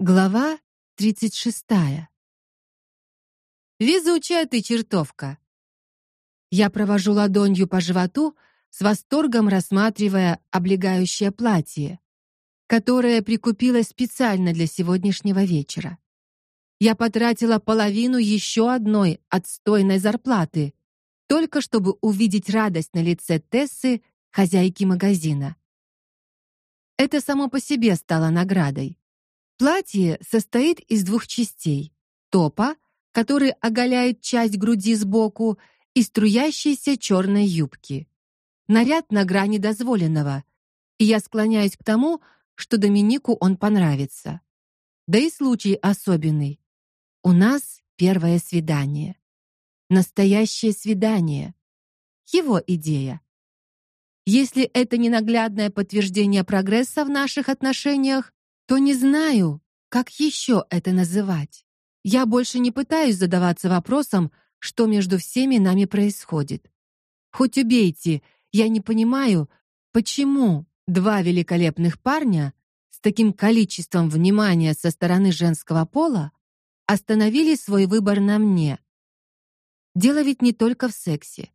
Глава 36. Везучая ты чертовка. Я провожу ладонью по животу, с восторгом рассматривая облегающее платье, которое прикупила специально для сегодняшнего вечера. Я потратила половину еще одной отстойной зарплаты, только чтобы увидеть радость на лице Тессы, хозяйки магазина. Это само по себе стало наградой. Платье состоит из двух частей: топа, который оголяет часть груди сбоку, и струящейся черной юбки. Наряд на грани дозволенного, и я склоняюсь к тому, что Доминику он понравится. Да и случай особенный. У нас первое свидание. Настоящее свидание. Его идея. Если это не наглядное подтверждение прогресса в наших отношениях, то не знаю, как еще это называть. Я больше не пытаюсь задаваться вопросом, что между всеми нами происходит. Хоть убейте, я не понимаю, почему два великолепных парня с таким количеством внимания со стороны женского пола остановили свой выбор на мне. Дело ведь не только в сексе.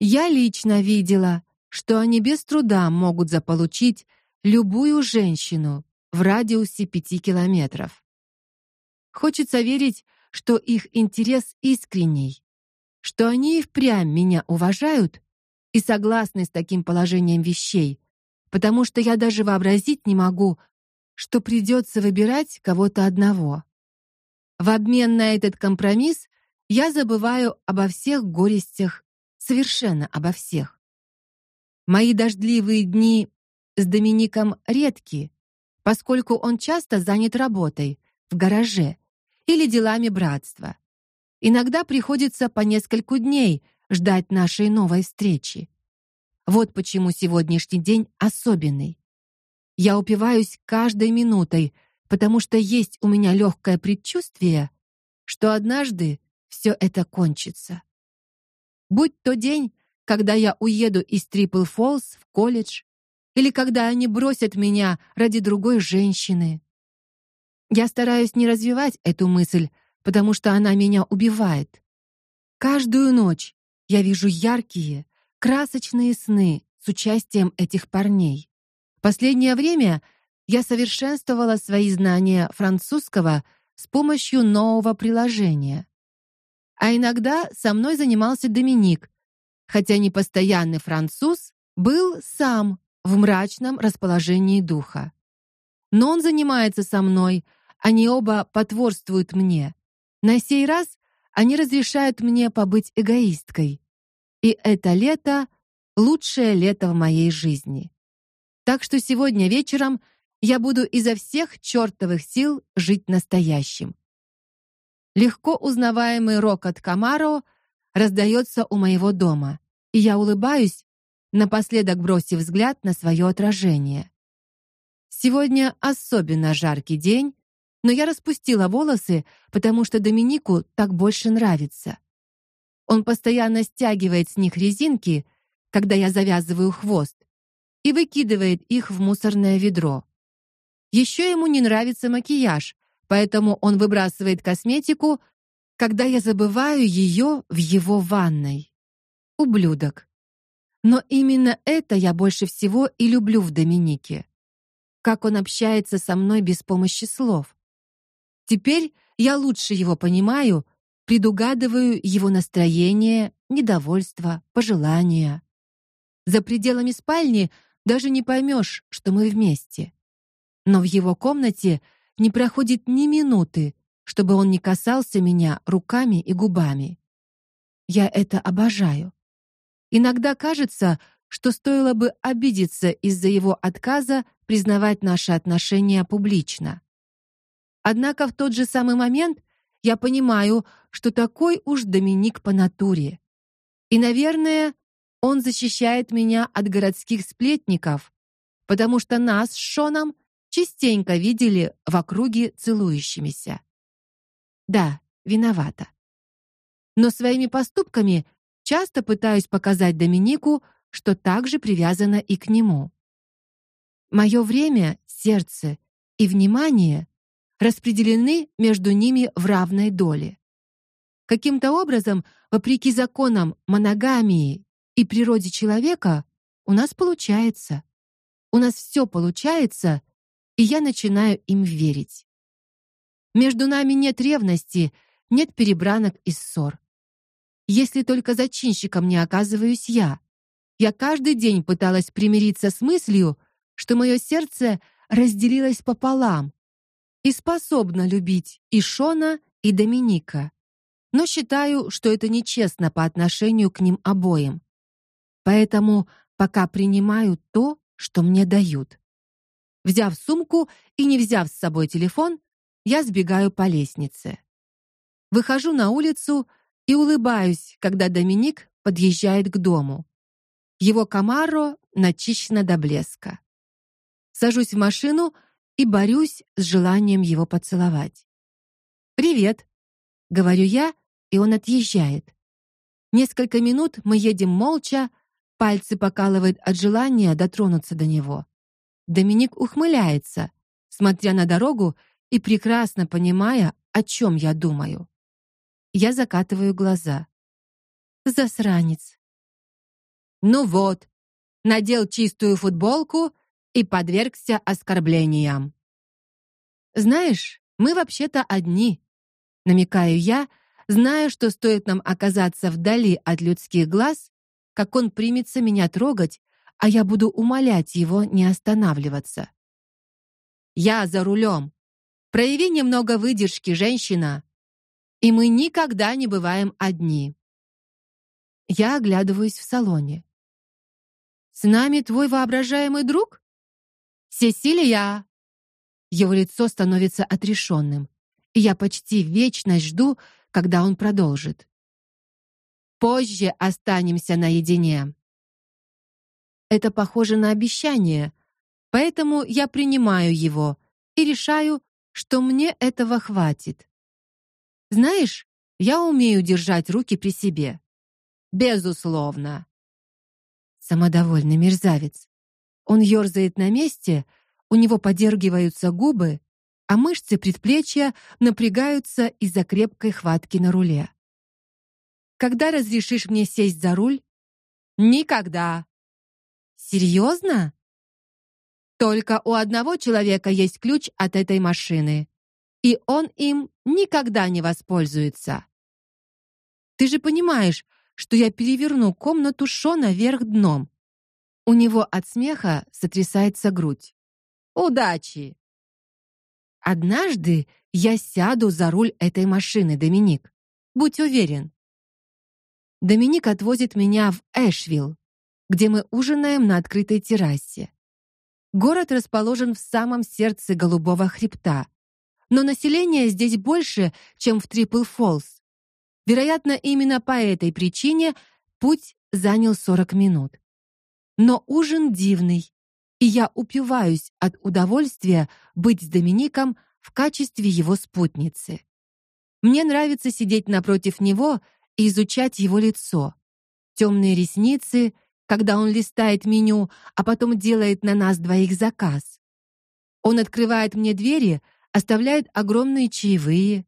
Я лично видела, что они без труда могут заполучить любую женщину, в радиусе пяти километров. Хочется верить, что их интерес искренний, что они впрямь меня уважают и согласны с таким положением вещей, потому что я даже вообразить не могу, что придется выбирать кого-то одного. В обмен на этот компромисс я забываю обо всех горестях, совершенно обо всех. Мои дождливые дни с Домиником редки, поскольку он часто занят работой в гараже или делами братства. Иногда приходится по нескольку дней ждать нашей новой встречи. Вот почему сегодняшний день особенный. Я упиваюсь каждой минутой, потому что есть у меня легкое предчувствие, что однажды все это кончится. Будь то день, когда я уеду из Трипл Фолс в колледж, или когда они бросят меня ради другой женщины. Я стараюсь не развивать эту мысль, потому что она меня убивает. Каждую ночь я вижу яркие, красочные сны с участием этих парней. Последнее время я совершенствовала свои знания французского с помощью нового приложения. А иногда со мной занимался Доминик, хотя не постоянный француз был сам в мрачном расположении духа. Но он занимается со мной, они оба потворствуют мне. На сей раз они разрешают мне побыть эгоисткой. И это лето лучшее лето в моей жизни. Так что сегодня вечером я буду изо всех чертовых сил жить настоящим. Легко узнаваемый рокот Камаро раздается у моего дома, и я улыбаюсь, напоследок бросив взгляд на свое отражение. Сегодня особенно жаркий день, но я распустила волосы, потому что Доминику так больше нравится. Он постоянно стягивает с них резинки, когда я завязываю хвост, и выкидывает их в мусорное ведро. Еще ему не нравится макияж, поэтому он выбрасывает косметику, когда я забываю ее в его ванной. Ублюдок. Но именно это я больше всего и люблю в Доминике. Как он общается со мной без помощи слов. Теперь я лучше его понимаю, предугадываю его настроение, недовольство, пожелания. За пределами спальни даже не поймешь, что мы вместе. Но в его комнате не проходит ни минуты, чтобы он не касался меня руками и губами. Я это обожаю. Иногда кажется, что стоило бы обидеться из-за его отказа признавать наши отношения публично. Однако в тот же самый момент я понимаю, что такой уж Доминик по натуре. И, наверное, он защищает меня от городских сплетников, потому что нас с Шоном частенько видели в округе целующимися. Да, виновата. Но своими поступками часто пытаюсь показать Доминику, что также привязана и к нему. Мое время, сердце и внимание распределены между ними в равной доле. Каким-то образом, вопреки законам моногамии и природе человека, у нас получается. У нас все получается, и я начинаю им верить. Между нами нет ревности, нет перебранок и ссор. Если только зачинщиком не оказываюсь я. Я каждый день пыталась примириться с мыслью, что мое сердце разделилось пополам и способно любить и Шона, и Доминика. Но считаю, что это нечестно по отношению к ним обоим. Поэтому пока принимаю то, что мне дают. Взяв сумку и не взяв с собой телефон, я сбегаю по лестнице. Выхожу на улицу и улыбаюсь, когда Доминик подъезжает к дому. Его Камаро начищено до блеска. Сажусь в машину и борюсь с желанием его поцеловать. "Привет", говорю я, и он отъезжает. Несколько минут мы едем молча, пальцы покалывает от желания дотронуться до него. Доминик ухмыляется, смотря на дорогу и прекрасно понимая, о чем я думаю. Я закатываю глаза. Засранец. Ну вот, надел чистую футболку и подвергся оскорблениям. Знаешь, мы вообще-то одни, намекаю я, зная, что стоит нам оказаться вдали от людских глаз, как он примется меня трогать, а я буду умолять его не останавливаться. Я за рулем. Прояви немного выдержки, женщина и мы никогда не бываем одни. Я оглядываюсь в салоне. С нами твой воображаемый друг? Сесилия. Его лицо становится отрешенным, и я почти вечность жду, когда он продолжит. Позже останемся наедине. Это похоже на обещание, поэтому я принимаю его и решаю, что мне этого хватит. Знаешь, я умею держать руки при себе. Безусловно. Самодовольный мерзавец. Он ерзает на месте, у него подергиваются губы, а мышцы предплечья напрягаются из-за крепкой хватки на руле. Когда разрешишь мне сесть за руль? Никогда. Серьезно? Только у одного человека есть ключ от этой машины и он им никогда не воспользуется. Ты же понимаешь, что я переверну комнату Шона вверх дном. У него от смеха сотрясается грудь. Удачи. Однажды я сяду за руль этой машины, Доминик. Будь уверен. Доминик отвозит меня в Эшвилл, где мы ужинаем на открытой террасе. Город расположен в самом сердце голубого хребта, но население здесь больше, чем в Трипл-Фоллс. Вероятно, именно по этой причине путь занял 40 минут. Но ужин дивный, и я упиваюсь от удовольствия быть с Домиником в качестве его спутницы. Мне нравится сидеть напротив него и изучать его лицо. Темные ресницы, когда он листает меню, а потом делает на нас двоих заказ. Он открывает мне двери, оставляет огромные чаевые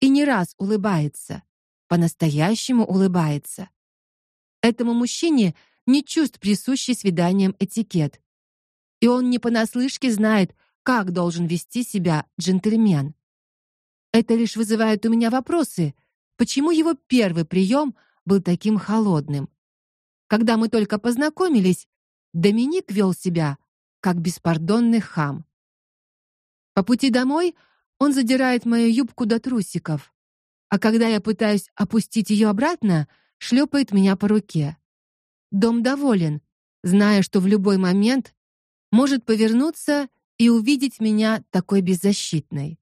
и не раз улыбается, по-настоящему улыбается. Этому мужчине не чувств присущий свиданиям этикет. И он не понаслышке знает, как должен вести себя джентльмен. Это лишь вызывает у меня вопросы, почему его первый прием был таким холодным. Когда мы только познакомились, Доминик вел себя как беспардонный хам. По пути домой он задирает мою юбку до трусиков, а когда я пытаюсь опустить ее обратно, шлепает меня по руке. Дом доволен, зная, что в любой момент может повернуться и увидеть меня такой беззащитной.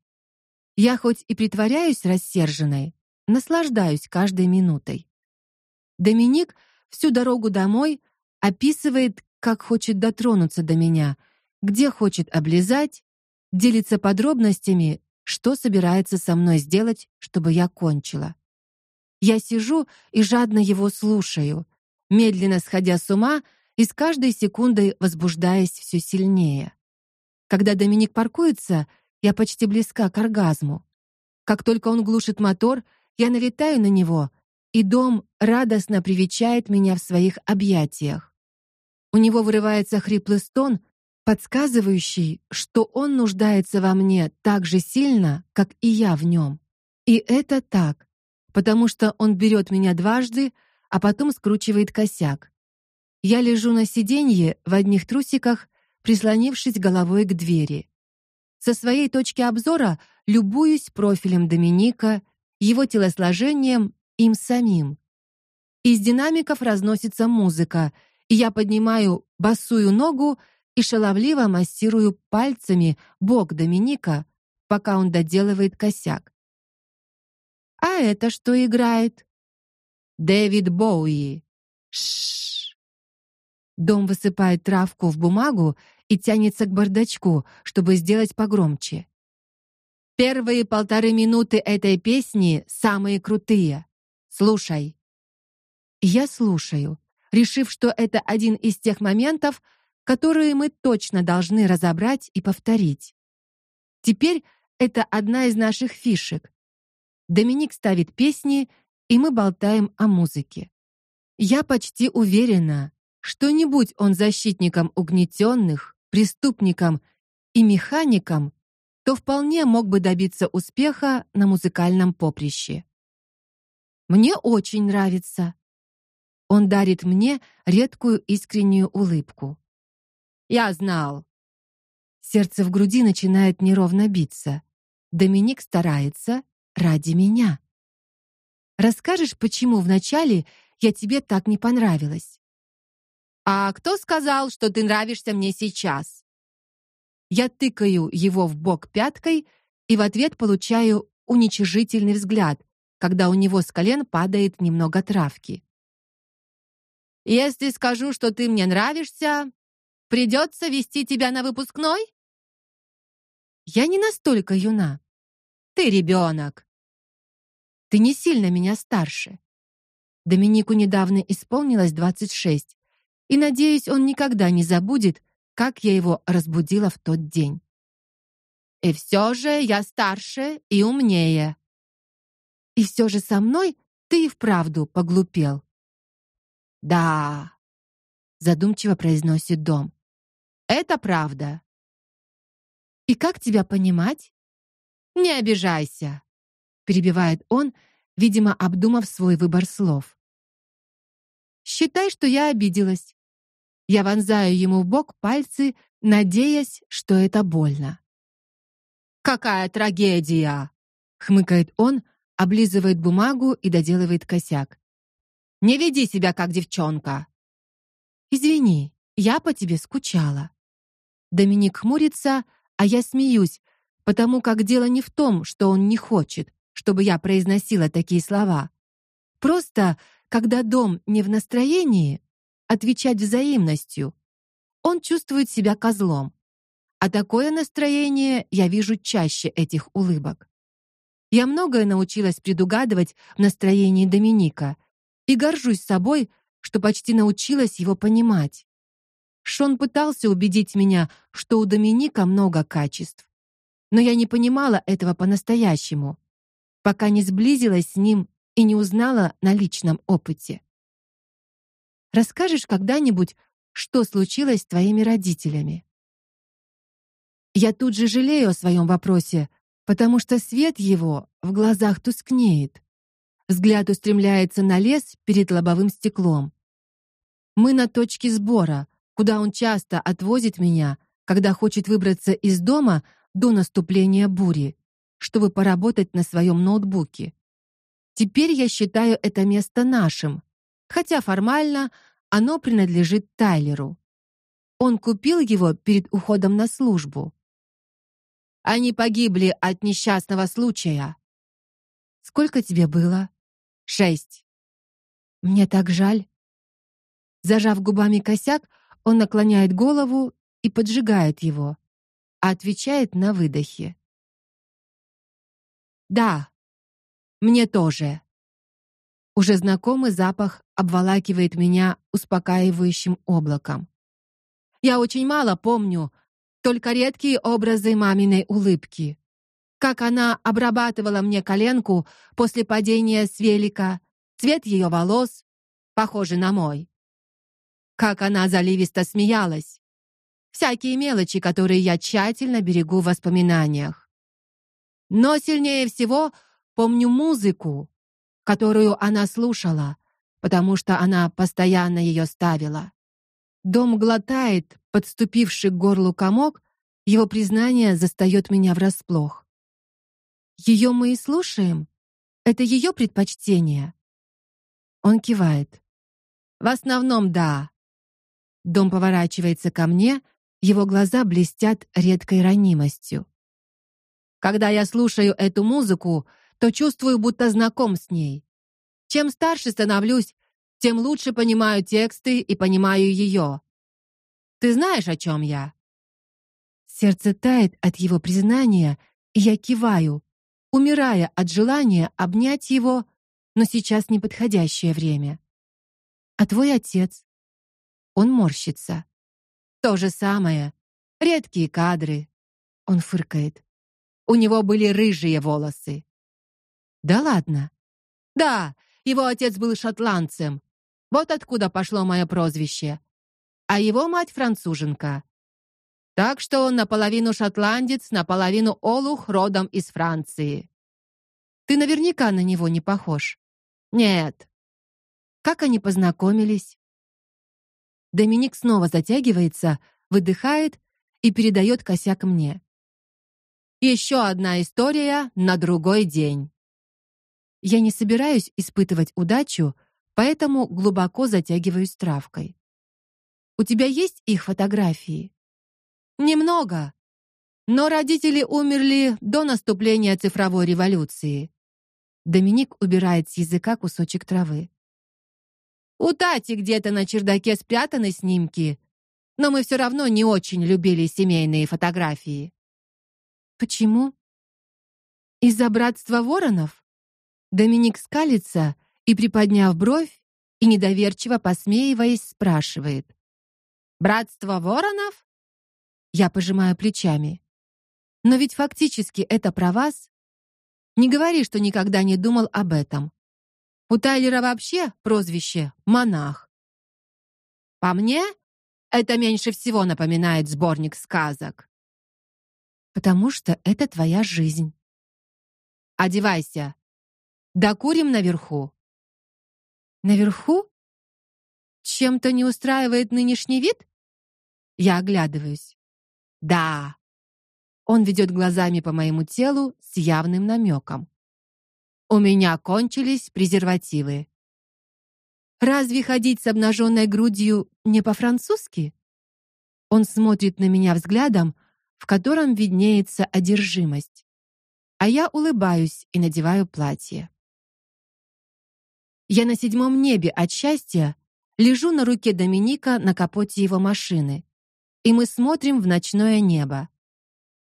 Я хоть и притворяюсь рассерженной, наслаждаюсь каждой минутой. Доминик всю дорогу домой описывает, как хочет дотронуться до меня, где хочет облизать, делится подробностями, что собирается со мной сделать, чтобы я кончила. Я сижу и жадно его слушаю, медленно сходя с ума и с каждой секундой возбуждаясь все сильнее. Когда Доминик паркуется, Я почти близка к оргазму. Как только он глушит мотор, я налетаю на него, и дом радостно привечает меня в своих объятиях. У него вырывается хриплый стон, подсказывающий, что он нуждается во мне так же сильно, как и я в нем. И это так, потому что он берет меня дважды, а потом скручивает косяк. Я лежу на сиденье в одних трусиках, прислонившись головой к двери. Со своей точки обзора любуюсь профилем Доминика, его телосложением, им самим. Из динамиков разносится музыка, и я поднимаю босую ногу и шаловливо массирую пальцами бок Доминика, пока он доделывает косяк. А это что играет? Дэвид Боуи. Шш. Дом высыпает травку в бумагу и тянется к бардачку, чтобы сделать погромче. Первые полторы минуты этой песни самые крутые. Слушай. Я слушаю, решив, что это один из тех моментов, которые мы точно должны разобрать и повторить. Теперь это одна из наших фишек. Доминик ставит песни, и мы болтаем о музыке. Я почти уверена, что не будь он защитником угнетенных, преступником и механиком, то вполне мог бы добиться успеха на музыкальном поприще. Мне очень нравится. Он дарит мне редкую искреннюю улыбку. Я знал. Сердце в груди начинает неровно биться. Доминик старается ради меня. Расскажешь, почему вначале я тебе так не понравилась? А кто сказал, что ты нравишься мне сейчас? Я тыкаю его в бок пяткой и в ответ получаю уничижительный взгляд, когда у него с колен падает немного травки. Если скажу, что ты мне нравишься, придется вести тебя на выпускной? Я не настолько юна. Ты ребенок. Ты не сильно меня старше. Доминику недавно исполнилось 26, и надеюсь, он никогда не забудет, как я его разбудила в тот день. И все же я старше и умнее. И все же со мной ты и вправду поглупел. Да, задумчиво произносит Дом. Это правда. И как тебя понимать? Не обижайся, перебивает он, видимо, обдумав свой выбор слов. Считай, что я обиделась. Я вонзаю ему в бок пальцы, надеясь, что это больно. Какая трагедия, хмыкает он, облизывает бумагу и доделывает косяк. Не веди себя как девчонка. Извини, я по тебе скучала. Доминик хмурится, а я смеюсь, потому как дело не в том, что он не хочет, чтобы я произносила такие слова. Просто когда дом не в настроении, отвечать взаимностью. Он чувствует себя козлом. А такое настроение я вижу чаще этих улыбок. Я многое научилась предугадывать в настроении Доминика и горжусь собой, что почти научилась его понимать. Шон пытался убедить меня, что у Доминика много качеств. Но я не понимала этого по-настоящему, пока не сблизилась с ним и не узнала на личном опыте. Расскажешь когда-нибудь, что случилось с твоими родителями? Я тут же жалею о своем вопросе, потому что свет его в глазах тускнеет. Взгляд устремляется на лес перед лобовым стеклом. Мы на точке сбора, куда он часто отвозит меня, когда хочет выбраться из дома до наступления бури, чтобы поработать на своем ноутбуке. Теперь я считаю это место нашим, хотя формально оно принадлежит Тайлеру. Он купил его перед уходом на службу. Они погибли от несчастного случая. Сколько тебе было? Шесть. Мне так жаль. Зажав губами косяк, он наклоняет голову и поджигает его, а отвечает на выдохе. Да, мне тоже. Уже знакомый запах обволакивает меня успокаивающим облаком. Я очень мало помню, только редкие образы маминой улыбки. Как она обрабатывала мне коленку после падения с велика, цвет ее волос похожий на мой. Как она заливисто смеялась. Всякие мелочи, которые я тщательно берегу в воспоминаниях. Но сильнее всего помню музыку, которую она слушала, потому что она постоянно ее ставила. Дом глотает подступивший к горлу комок, его признание застаёт меня врасплох. Ее мы и слушаем. Это ее предпочтение. Он кивает. В основном, да. Дом поворачивается ко мне, его глаза блестят редкой ранимостью. Когда я слушаю эту музыку, то чувствую, будто знаком с ней. Чем старше становлюсь, тем лучше понимаю тексты и понимаю ее. Ты знаешь, о чем я? Сердце тает от его признания, и я киваю, умирая от желания обнять его, но сейчас неподходящее время. А твой отец? Он морщится. То же самое. Редкие кадры. Он фыркает. У него были рыжие волосы. Да ладно. Да, его отец был шотландцем. Вот откуда пошло мое прозвище. А его мать француженка. Так что он наполовину шотландец, наполовину олух родом из Франции. Ты наверняка на него не похож. Нет. Как они познакомились? Доминик снова затягивается, выдыхает и передает косяк мне. Еще одна история на другой день. Я не собираюсь испытывать удачу, поэтому глубоко затягиваюсь травкой. У тебя есть их фотографии? Немного. Но родители умерли до наступления цифровой революции. Доминик убирает с языка кусочек травы. У Тати где-то на чердаке спрятаны снимки, но мы все равно не очень любили семейные фотографии. Почему? Из-за братства воронов? Доминик скалится и, приподняв бровь и недоверчиво посмеиваясь, спрашивает: "Братство воронов?" Я пожимаю плечами. Но ведь фактически это про вас. Не говори, что никогда не думал об этом. У Тайлера вообще прозвище Монах. По мне, это меньше всего напоминает сборник сказок. Потому что это твоя жизнь. Одевайся, Докурим наверху. Наверху? Чем-то не устраивает нынешний вид? Я оглядываюсь. Да. Он ведет глазами по моему телу с явным намеком. У меня кончились презервативы. Разве ходить с обнаженной грудью не по-французски? Он смотрит на меня взглядом, в котором виднеется одержимость. А я улыбаюсь и надеваю платье. Я на седьмом небе от счастья лежу на руке Доминика на капоте его машины, и мы смотрим в ночное небо.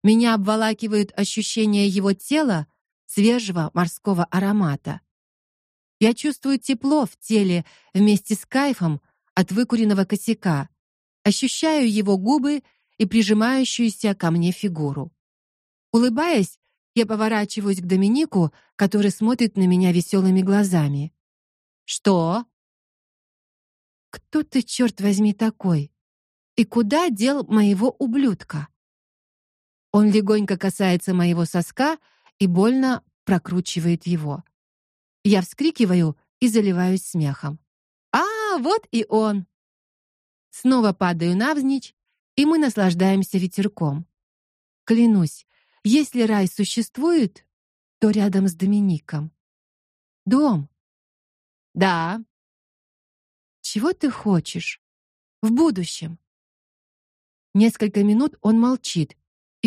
Меня обволакивают ощущения его тела, свежего морского аромата. Я чувствую тепло в теле вместе с кайфом от выкуренного косяка, ощущаю его губы и прижимающуюся ко мне фигуру. Улыбаясь, я поворачиваюсь к Доминику, который смотрит на меня веселыми глазами. Что? Кто ты, черт возьми, такой? И куда дел моего ублюдка? Он легонько касается моего соска и больно прокручивает его. Я вскрикиваю и заливаюсь смехом. А, вот и он. Снова падаю навзничь, и мы наслаждаемся ветерком. Клянусь, если рай существует, то рядом с Домиником. Дом, да. Чего ты хочешь в будущем? Несколько минут он молчит,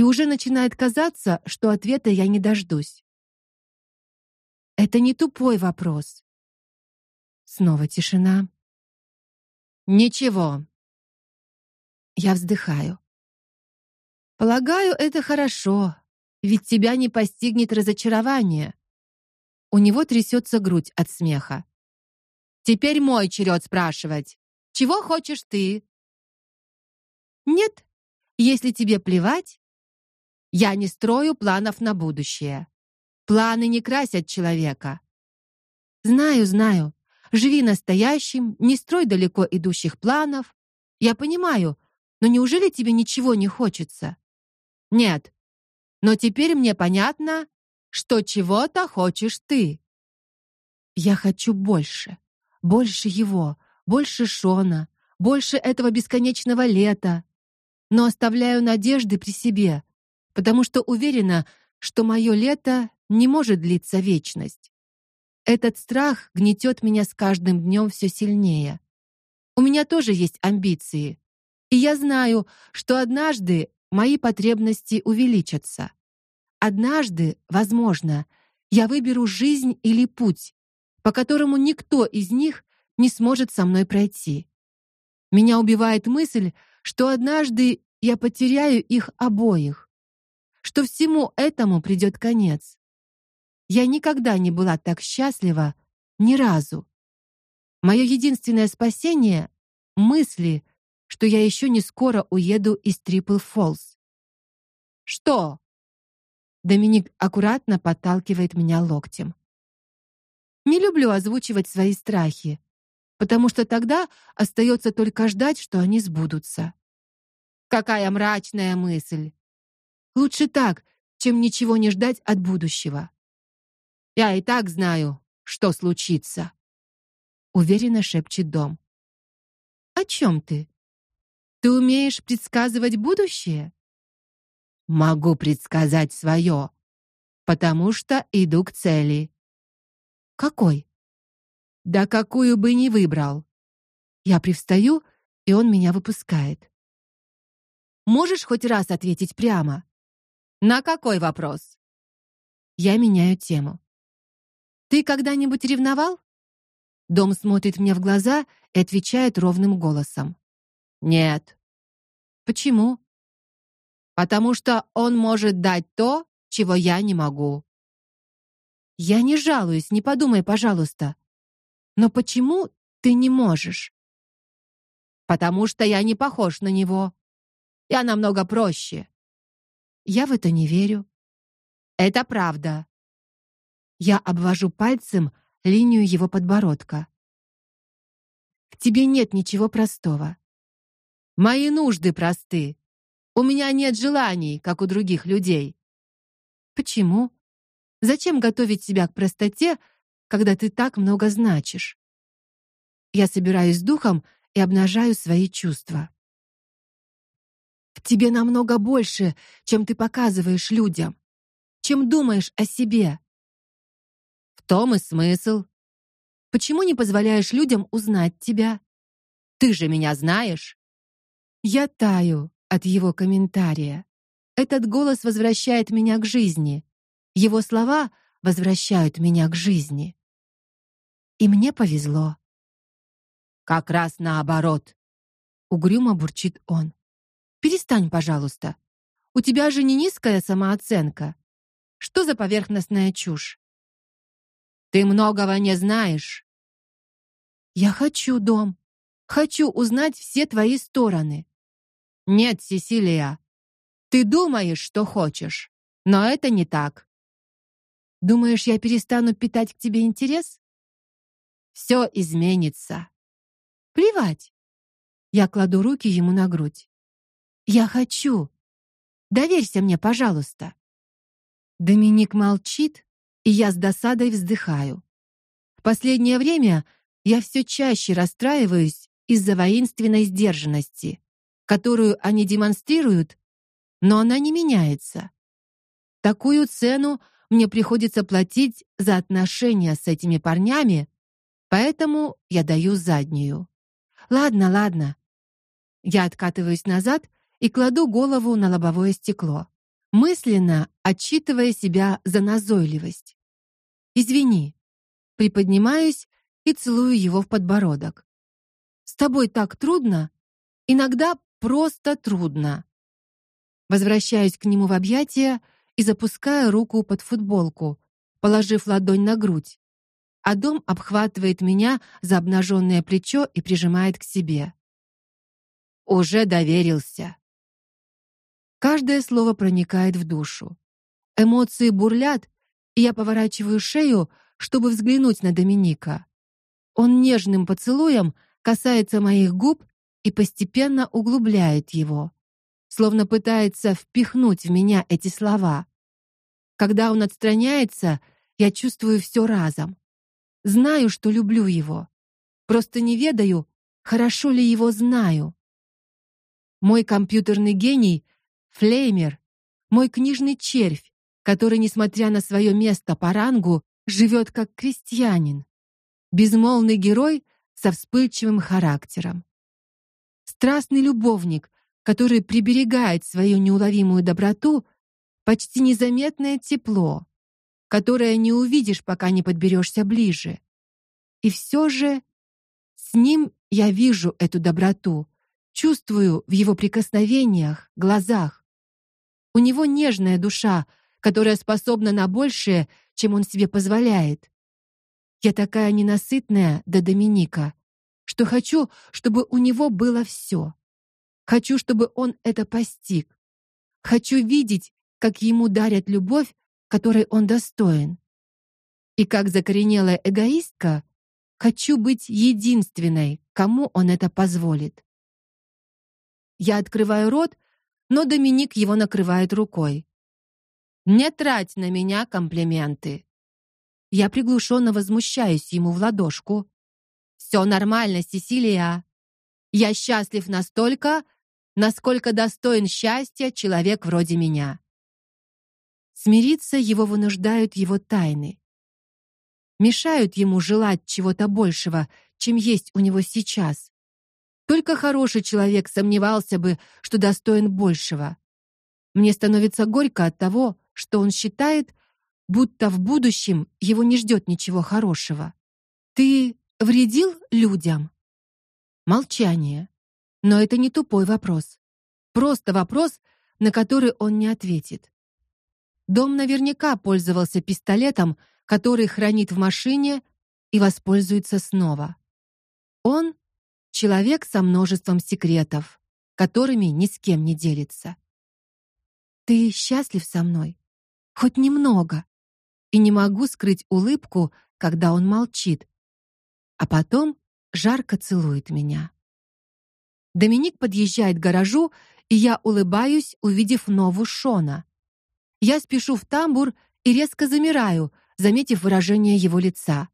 и уже начинает казаться, что ответа я не дождусь. Это не тупой вопрос. Снова тишина. Ничего. Я вздыхаю. Полагаю, это хорошо, ведь тебя не постигнет разочарование. У него трясется грудь от смеха. Теперь мой черед спрашивать. Чего хочешь ты? Нет, Если тебе плевать, я не строю планов на будущее. Планы не красят человека. Знаю, знаю. Живи настоящим, не строй далеко идущих планов. Я понимаю, но неужели тебе ничего не хочется? Нет. Но теперь мне понятно, что чего-то хочешь ты. Я хочу больше. Больше его, больше Шона, больше этого бесконечного лета. Но оставляю надежды при себе, потому что уверена, что мое лето не может длиться вечность. Этот страх гнетет меня с каждым днем все сильнее. У меня тоже есть амбиции, и я знаю, что однажды мои потребности увеличатся. Однажды, возможно, я выберу жизнь или путь, по которому никто из них не сможет со мной пройти. Меня убивает мысль, что однажды я потеряю их обоих, что всему этому придет конец. Я никогда не была так счастлива ни разу. Мое единственное спасение мысли, что я еще не скоро уеду из Трипл Фолс. Что? Доминик аккуратно подталкивает меня локтем. Не люблю озвучивать свои страхи, потому что тогда остается только ждать, что они сбудутся. Какая мрачная мысль. Лучше так, чем ничего не ждать от будущего. Я и так знаю, что случится, уверенно шепчет Дом. О чем ты? Ты умеешь предсказывать будущее? Могу предсказать свое, потому что иду к цели. Какой? Да какую бы ни выбрал. Я привстаю, и он меня выпускает. Можешь хоть раз ответить прямо? На какой вопрос? Я меняю тему. Ты когда-нибудь ревновал? Дом смотрит мне в глаза и отвечает ровным голосом. Нет. Почему? Потому что он может дать то, чего я не могу. Я не жалуюсь, не подумай, пожалуйста. Но почему ты не можешь? Потому что я не похож на него. Я намного проще. Я в это не верю. Это правда. Я обвожу пальцем линию его подбородка. В тебе нет ничего простого. Мои нужды просты. У меня нет желаний, как у других людей. Почему? Зачем готовить себя к простоте, когда ты так много значишь? Я собираюсь с духом и обнажаю свои чувства. В тебе намного больше, чем ты показываешь людям, чем думаешь о себе том и смысл. Почему не позволяешь людям узнать тебя? Ты же меня знаешь. Я таю от его комментария. Этот голос возвращает меня к жизни. Его слова возвращают меня к жизни. И мне повезло. Как раз наоборот, угрюмо бурчит он. Перестань, пожалуйста. У тебя же не низкая самооценка. Что за поверхностная чушь? Ты многого не знаешь. Я хочу дом. Хочу узнать все твои стороны. Нет, Сесилия. Ты думаешь, что хочешь, но это не так. Думаешь, я перестану питать к тебе интерес? Все изменится. Плевать. Я кладу руки ему на грудь. Я хочу. Доверься мне, пожалуйста. Доминик молчит, и я с досадой вздыхаю. В последнее время я все чаще расстраиваюсь из-за воинственной сдержанности, которую они демонстрируют, но она не меняется. Такую цену мне приходится платить за отношения с этими парнями, поэтому я даю заднюю. Ладно, ладно. Я откатываюсь назад и кладу голову на лобовое стекло мысленно отчитывая себя за назойливость. Извини. Приподнимаюсь и целую его в подбородок. С тобой так трудно, иногда просто трудно. Возвращаюсь к нему в объятия и запускаю руку под футболку, положив ладонь на грудь. А дом обхватывает меня за обнаженное плечо и прижимает к себе. Уже доверился. Каждое слово проникает в душу. Эмоции бурлят, и я поворачиваю шею, чтобы взглянуть на Доминика. Он нежным поцелуем касается моих губ и постепенно углубляет его, словно пытается впихнуть в меня эти слова. Когда он отстраняется, я чувствую все разом. Знаю, что люблю его. Просто не ведаю, хорошо ли его знаю. Мой компьютерный гений Флеймер, мой книжный червь, который, несмотря на свое место по рангу, живет как крестьянин. Безмолвный герой со вспыльчивым характером. Страстный любовник, который приберегает свою неуловимую доброту, почти незаметное тепло, которое не увидишь, пока не подберешься ближе. И все же с ним я вижу эту доброту, чувствую в его прикосновениях, глазах. У него нежная душа, которая способна на большее, чем он себе позволяет. Я такая ненасытная до Доминика, что хочу, чтобы у него было все. Хочу, чтобы он это постиг. Хочу видеть, как ему дарят любовь, которой он достоин. И как закоренелая эгоистка, хочу быть единственной, кому он это позволит. Я открываю рот, но Доминик его накрывает рукой. Не трать на меня комплименты. Я приглушенно возмущаюсь ему в ладошку. Все нормально, Сесилия. Я счастлив настолько, насколько достоин счастья человек вроде меня. Смириться его вынуждают его тайны. Мешают ему желать чего-то большего, чем есть у него сейчас. Только хороший человек сомневался бы, что достоин большего. Мне становится горько от того, что он считает, будто в будущем его не ждет ничего хорошего. Ты вредил людям? Молчание. Но это не тупой вопрос. Просто вопрос, на который он не ответит. Дом наверняка пользовался пистолетом, который хранит в машине и воспользуется снова. Он Человек со множеством секретов, которыми ни с кем не делится. Ты счастлив со мной? Хоть немного. И не могу скрыть улыбку, когда он молчит, а потом жарко целует меня. Доминик подъезжает к гаражу, и я улыбаюсь, увидев новую Шона. Я спешу в тамбур и резко замираю, заметив выражение его лица.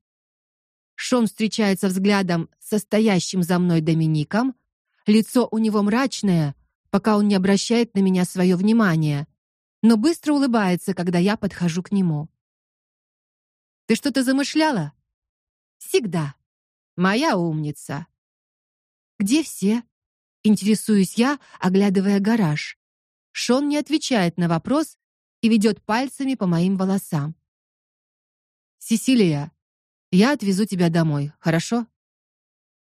Шон встречается взглядом с стоящим за мной Домиником. Лицо у него мрачное, пока он не обращает на меня свое внимание, но быстро улыбается, когда я подхожу к нему. Ты что-то замышляла? Всегда. Моя умница. Где все? Интересуюсь я, оглядывая гараж. Шон не отвечает на вопрос и ведет пальцами по моим волосам. Сесилия, я отвезу тебя домой, хорошо?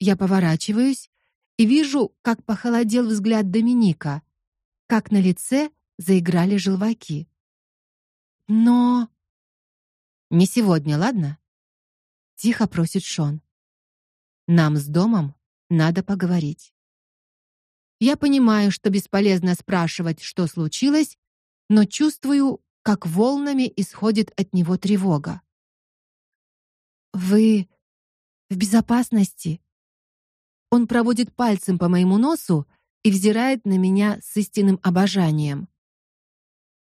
Я поворачиваюсь и вижу, как похолодел взгляд Доминика, как на лице заиграли желваки. Но не сегодня, ладно? Тихо просит Шон. Нам с домом надо поговорить. Я понимаю, что бесполезно спрашивать, что случилось, но чувствую, как волнами исходит от него тревога. Вы в безопасности? Он проводит пальцем по моему носу и взирает на меня с истинным обожанием.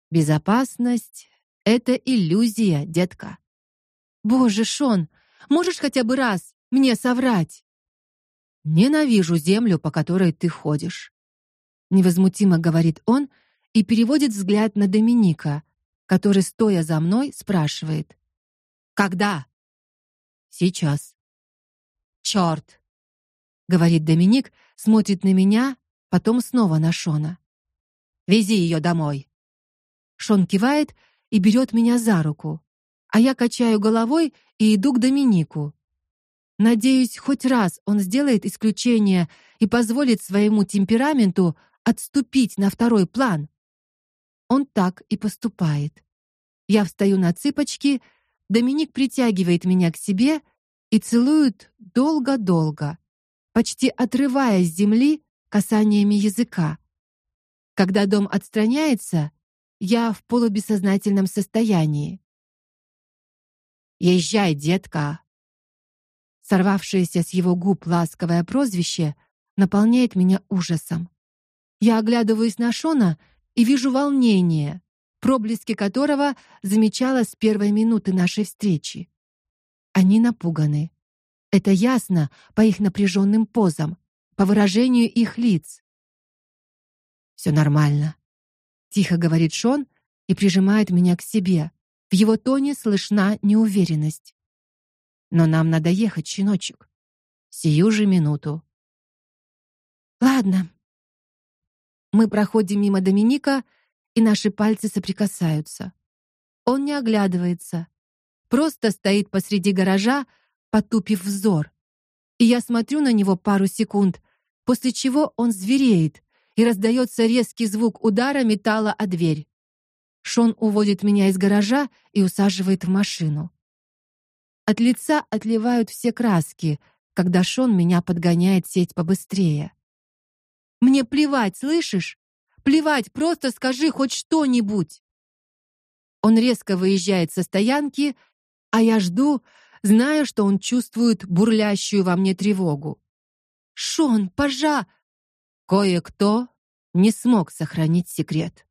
Безопасность это иллюзия, детка. Боже, Шон, можешь хотя бы раз мне соврать? Ненавижу землю, по которой ты ходишь, невозмутимо говорит он и переводит взгляд на Доминика, который стоя за мной спрашивает: "Когда?" Сейчас. Черт! Говорит Доминик, смотрит на меня, потом снова на Шона. Вези ее домой. Шон кивает и берет меня за руку, а я качаю головой и иду к Доминику. Надеюсь, хоть раз он сделает исключение и позволит своему темпераменту отступить на второй план. Он так и поступает. Я встаю на цыпочки Доминик притягивает меня к себе и целует долго-долго, почти отрывая с земли касаниями языка. Когда дом отстраняется, я в полубессознательном состоянии. Езжай, детка. Сорвавшееся с его губ ласковое прозвище наполняет меня ужасом. Я оглядываюсь на Шона и вижу волнение, проблески которого замечала с первой минуты нашей встречи. Они напуганы. Это ясно по их напряженным позам, по выражению их лиц. Все нормально, тихо говорит Шон и прижимает меня к себе. В его тоне слышна неуверенность. Но нам надо ехать, щеночек. Сию же минуту. Ладно. Мы проходим мимо Доминика, и наши пальцы соприкасаются. Он не оглядывается, просто стоит посреди гаража, потупив взор. И я смотрю на него пару секунд, после чего он звереет, и раздается резкий звук удара металла о дверь. Шон уводит меня из гаража и усаживает в машину. От лица отливают все краски, когда Шон меня подгоняет сеть побыстрее. Мне плевать, слышишь? Плевать, просто скажи хоть что-нибудь. Он резко выезжает со стоянки, а я жду, зная, что он чувствует бурлящую во мне тревогу. Шон, пожа, кое-кто не смог сохранить секрет.